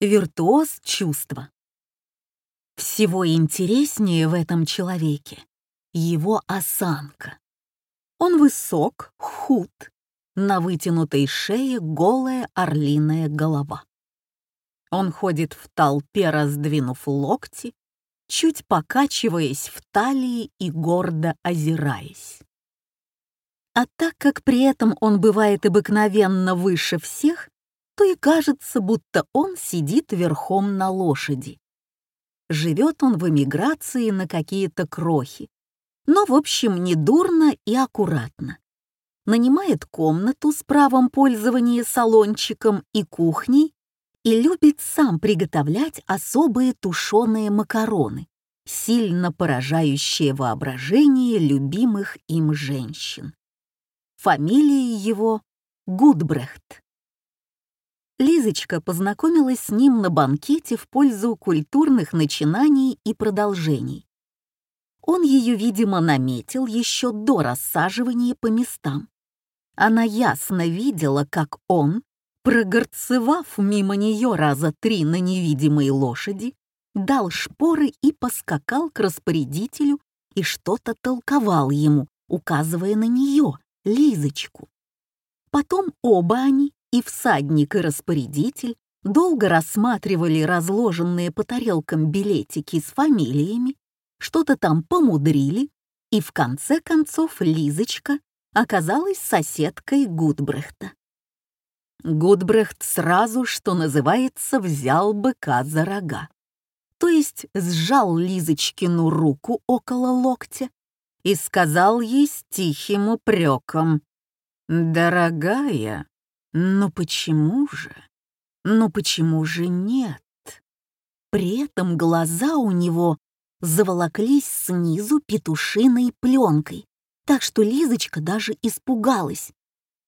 виртуоз чувства. Всего интереснее в этом человеке его осанка. Он высок, худ, на вытянутой шее голая орлиная голова. Он ходит в толпе, раздвинув локти, чуть покачиваясь в талии и гордо озираясь. А так как при этом он бывает обыкновенно выше всех, то и кажется, будто он сидит верхом на лошади. Живет он в эмиграции на какие-то крохи, но, в общем, недурно и аккуратно. Нанимает комнату с правом пользования салончиком и кухней и любит сам приготовлять особые тушеные макароны, сильно поражающие воображение любимых им женщин. Фамилия его Гудбрехт. Лизочка познакомилась с ним на банкете в пользу культурных начинаний и продолжений. Он ее, видимо, наметил еще до рассаживания по местам. Она ясно видела, как он, прогорцевав мимо нее раза три на невидимой лошади, дал шпоры и поскакал к распорядителю и что-то толковал ему, указывая на нее, Лизочку. Потом оба они, и всадник, и распорядитель, долго рассматривали разложенные по тарелкам билетики с фамилиями, что-то там помудрили, и в конце концов Лизочка оказалась соседкой Гудбрехта. Гудбрехт сразу, что называется, взял быка за рога. То есть сжал Лизочкину руку около локтя и сказал ей с тихим упреком, «Дорогая, но почему же? Но почему же нет? При этом глаза у него заволоклись снизу петушиной пленкой, так что Лизочка даже испугалась.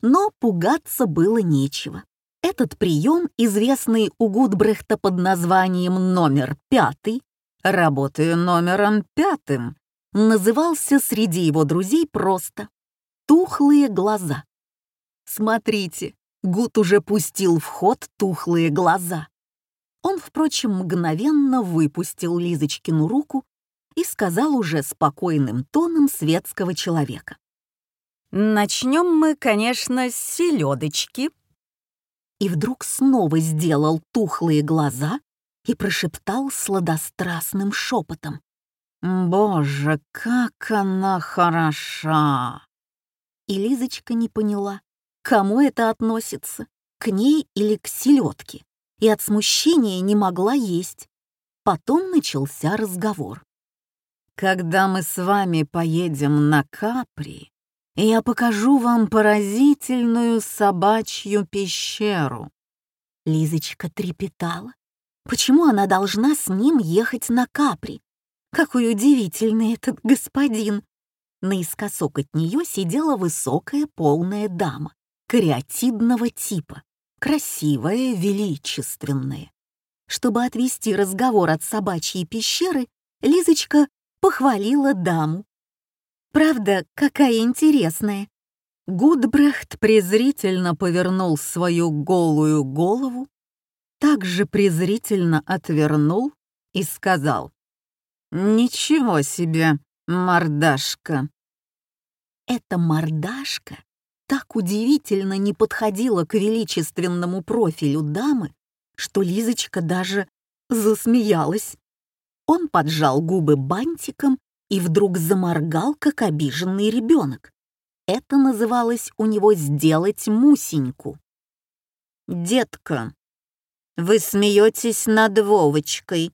Но пугаться было нечего. Этот прием, известный у Гудбрехта под названием «номер пятый», «работаю номером пятым», назывался среди его друзей просто «тухлые глаза». Смотрите, Гуд уже пустил в ход тухлые глаза. Он, впрочем, мгновенно выпустил Лизочкину руку и сказал уже спокойным тоном светского человека. «Начнем мы, конечно, с селедочки». И вдруг снова сделал тухлые глаза и прошептал сладострастным шепотом. «Боже, как она хороша!» И Лизочка не поняла, кому это относится, к ней или к селедке, и от смущения не могла есть. Потом начался разговор. «Когда мы с вами поедем на Капри, я покажу вам поразительную собачью пещеру». Лизочка трепетала. Почему она должна с ним ехать на Капри? Какой удивительный этот господин! Наискосок от нее сидела высокая полная дама кариатидного типа, красивая, величественная. Чтобы отвести разговор от собачьей пещеры, Лизочка похвалила даму. «Правда, какая интересная!» Гудбрехт презрительно повернул свою голую голову, также презрительно отвернул и сказал «Ничего себе, мордашка!» Эта мордашка так удивительно не подходила к величественному профилю дамы, что Лизочка даже засмеялась. Он поджал губы бантиком и вдруг заморгал, как обиженный ребенок. Это называлось у него «сделать мусеньку». «Детка, вы смеетесь над Вовочкой».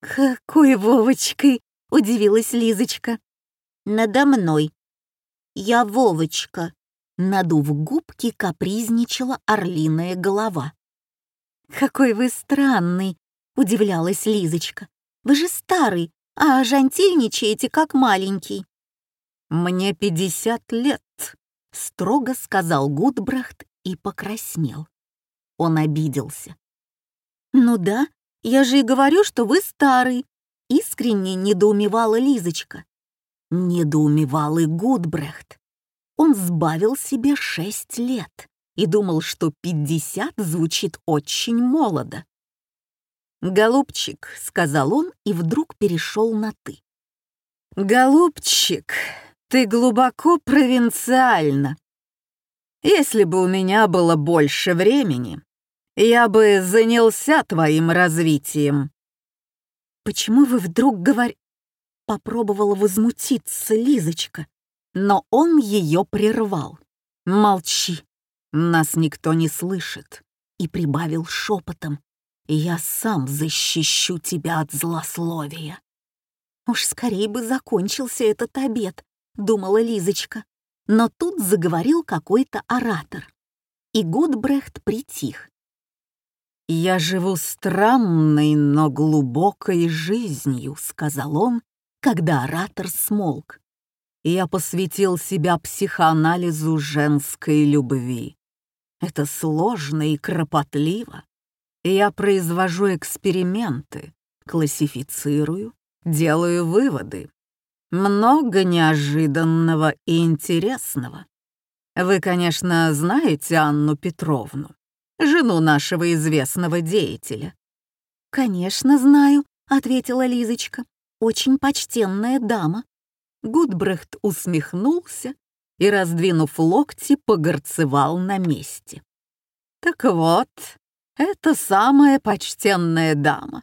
«Какой Вовочкой?» — удивилась Лизочка. «Надо мной. Я Вовочка, Надув губки, капризничала орлиная голова. «Какой вы странный!» — удивлялась Лизочка. «Вы же старый, а жантильничаете, как маленький». «Мне пятьдесят лет», — строго сказал Гудбрахт и покраснел. Он обиделся. «Ну да, я же и говорю, что вы старый», — искренне недоумевала Лизочка. Недоумевал и Гудбрехт он сбавил себе шесть лет и думал, что пятьдесят звучит очень молодо. «Голубчик», — сказал он и вдруг перешел на «ты». «Голубчик, ты глубоко провинциально. Если бы у меня было больше времени, я бы занялся твоим развитием». «Почему вы вдруг говор...» Попробовала возмутиться Лизочка, но он ее прервал. «Молчи, нас никто не слышит», и прибавил шепотом. «Я сам защищу тебя от злословия». «Уж скорее бы закончился этот обед», — думала Лизочка. Но тут заговорил какой-то оратор, и Гудбрехт притих. «Я живу странной, но глубокой жизнью», — сказал он, когда оратор смолк. «Я посвятил себя психоанализу женской любви. Это сложно и кропотливо. Я произвожу эксперименты, классифицирую, делаю выводы. Много неожиданного и интересного. Вы, конечно, знаете Анну Петровну жену нашего известного деятеля». «Конечно, знаю», — ответила Лизочка. «Очень почтенная дама». Гудбрехт усмехнулся и, раздвинув локти, погорцевал на месте. «Так вот, это самая почтенная дама.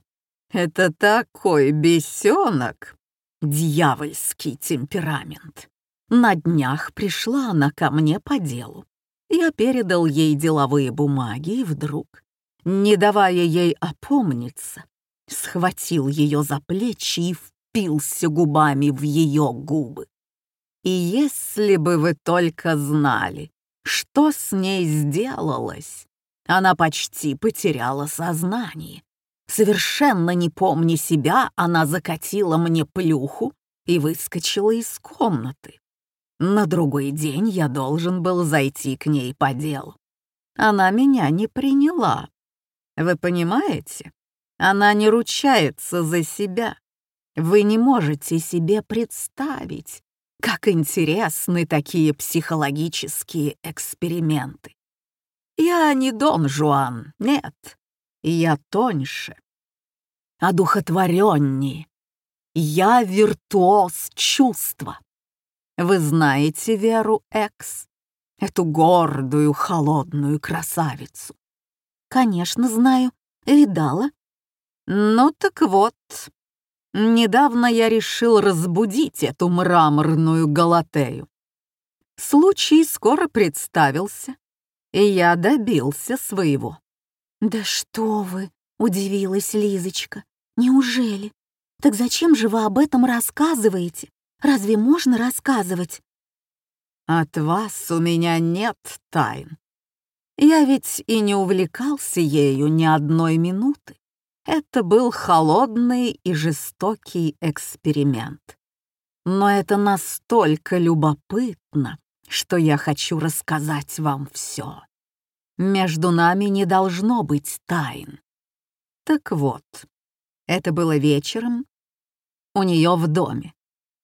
Это такой бесенок, дьявольский темперамент. На днях пришла она ко мне по делу. Я передал ей деловые бумаги и вдруг, не давая ей опомниться, схватил ее за плечи и впился губами в ее губы. И если бы вы только знали, что с ней сделалось, она почти потеряла сознание. Совершенно не помня себя, она закатила мне плюху и выскочила из комнаты. На другой день я должен был зайти к ней по делу. Она меня не приняла. Вы понимаете? Она не ручается за себя. Вы не можете себе представить, как интересны такие психологические эксперименты. Я не Дон Жуан, нет, я тоньше, одухотвореннее. Я виртуоз чувства. Вы знаете Веру Экс? Эту гордую, холодную красавицу? Конечно, знаю. Видала. Ну так вот, недавно я решил разбудить эту мраморную Галатею. Случай скоро представился, и я добился своего. «Да что вы!» — удивилась Лизочка. «Неужели? Так зачем же вы об этом рассказываете? Разве можно рассказывать?» «От вас у меня нет тайн. Я ведь и не увлекался ею ни одной минуты. Это был холодный и жестокий эксперимент. Но это настолько любопытно, что я хочу рассказать вам все. Между нами не должно быть тайн. Так вот, это было вечером у нее в доме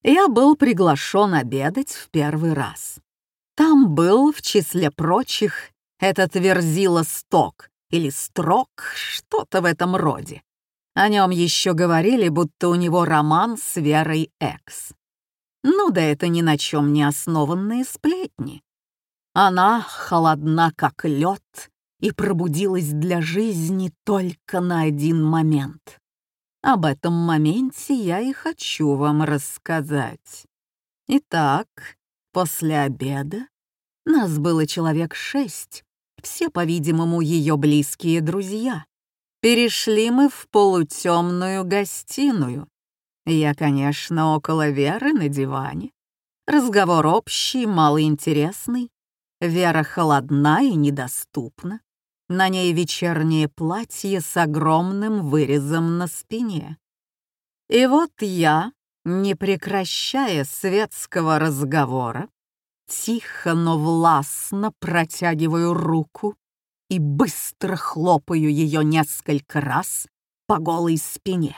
я был приглашен обедать в первый раз. Там был, в числе прочих, этот Верзила Сток или Строк, что-то в этом роде. О нем еще говорили, будто у него роман с Верой Экс. Ну да это ни на чем не основанные сплетни. Она холодна, как лед, и пробудилась для жизни только на один момент. Об этом моменте я и хочу вам рассказать. Итак, после обеда нас было человек шесть, все, по-видимому, ее близкие друзья. Перешли мы в полутемную гостиную. Я, конечно, около Веры на диване. Разговор общий, малоинтересный. Вера холодна и недоступна. На ней вечернее платье с огромным вырезом на спине. И вот я, не прекращая светского разговора, тихо, но властно протягиваю руку и быстро хлопаю ее несколько раз по голой спине.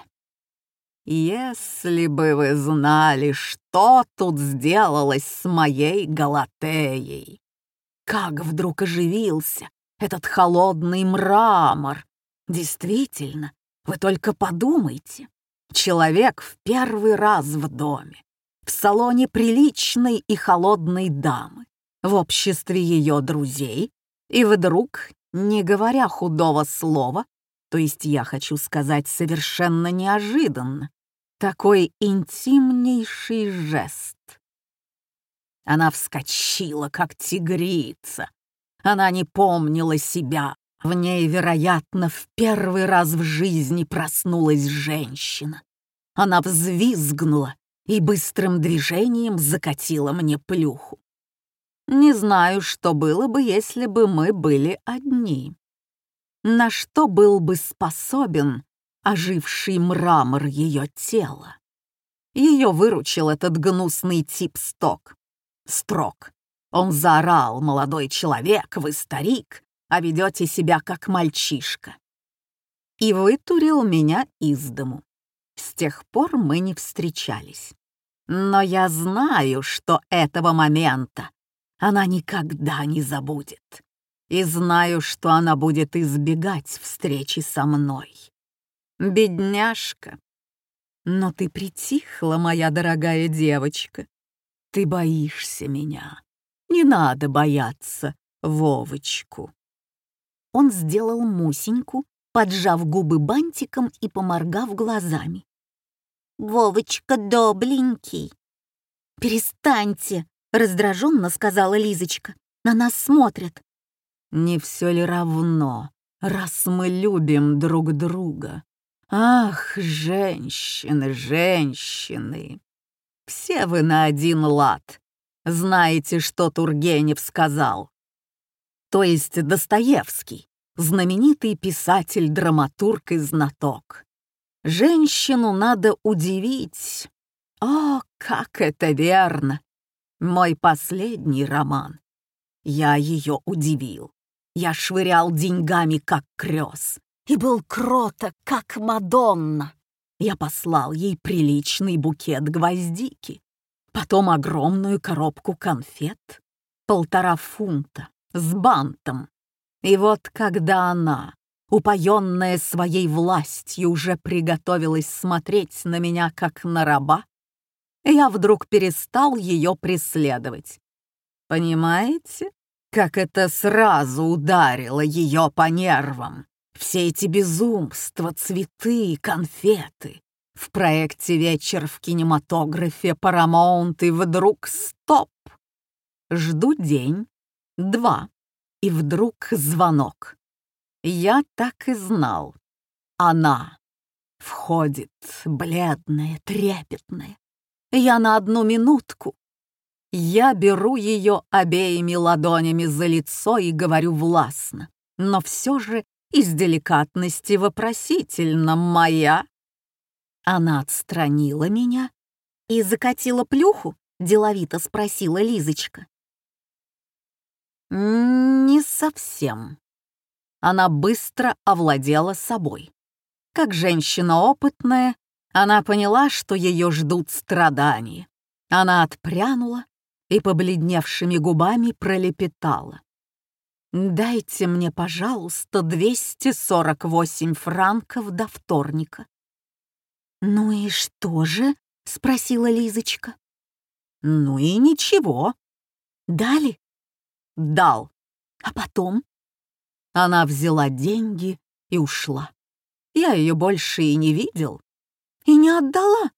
Если бы вы знали, что тут сделалось с моей Галатеей! Как вдруг оживился, этот холодный мрамор. Действительно, Вы только подумайте. Человек в первый раз в доме, в салоне приличной и холодной дамы, в обществе ее друзей, и вдруг, не говоря худого слова, то есть я хочу сказать совершенно неожиданно, такой интимнейший жест. Она вскочила, как тигрица. Она не помнила себя. В ней, вероятно, в первый раз в жизни проснулась женщина. Она взвизгнула и быстрым движением закатила мне плюху. Не знаю, что было бы, если бы мы были одни на что был бы способен оживший мрамор ее тела. Ее выручил этот гнусный тип сток. Строк. Он заорал, молодой человек, вы старик, а ведете себя как мальчишка. И вытурил меня из дому. С тех пор мы не встречались. Но я знаю, что этого момента она никогда не забудет и знаю, что она будет избегать встречи со мной. Бедняжка. Но ты притихла, моя дорогая девочка. Ты боишься меня. Не надо бояться Вовочку. Он сделал Мусеньку, поджав губы бантиком и поморгав глазами. «Вовочка добленький». «Перестаньте», — раздраженно сказала Лизочка. «На нас смотрят. Не все ли равно, раз мы любим друг друга? Ах, женщины, женщины! Все вы на один лад. Знаете, что Тургенев сказал? То есть Достоевский, знаменитый писатель-драматург и знаток. Женщину надо удивить. О, как это верно! Мой последний роман. Я ее удивил. Я швырял деньгами, как крёс, и был кроток, как Мадонна. Я послал ей приличный букет гвоздики, потом огромную коробку конфет, полтора фунта, с бантом. И вот когда она, упоенная своей властью, уже приготовилась смотреть на меня, как на раба, я вдруг перестал ее преследовать. Понимаете? как это сразу ударило ее по нервам. Все эти безумства, цветы, конфеты. В проекте «Вечер в кинематографе» Paramount и вдруг стоп. Жду день, два, и вдруг звонок. Я так и знал. Она входит, бледная, трепетная. Я на одну минутку я беру ее обеими ладонями за лицо и говорю властно, но все же из деликатности вопросительно «моя». Она отстранила меня и закатила плюху, деловито спросила Лизочка. Не совсем. Она быстро овладела собой. Как женщина опытная, она поняла, что ее ждут страдания. Она отпрянула и побледневшими губами пролепетала. «Дайте мне, пожалуйста, 248 франков до вторника». «Ну и что же?» — спросила Лизочка. «Ну и ничего». «Дали?» «Дал». «А потом?» Она взяла деньги и ушла. Я ее больше и не видел. И не отдала.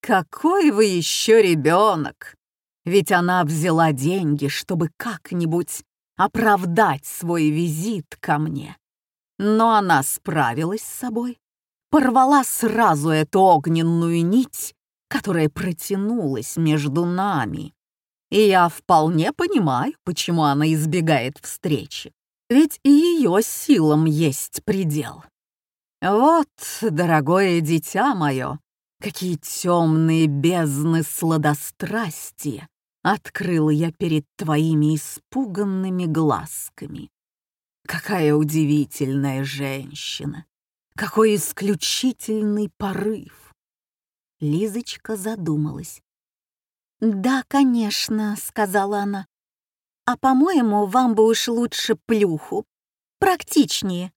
«Какой вы еще ребенок!» Ведь она взяла деньги, чтобы как-нибудь оправдать свой визит ко мне. Но она справилась с собой, порвала сразу эту огненную нить, которая протянулась между нами. И я вполне понимаю, почему она избегает встречи. Ведь и ее силам есть предел. Вот, дорогое дитя мое, какие темные бездны сладострастия открыл я перед твоими испуганными глазками. Какая удивительная женщина! Какой исключительный порыв! Лизочка задумалась. «Да, конечно», — сказала она. «А по-моему, вам бы уж лучше плюху. Практичнее».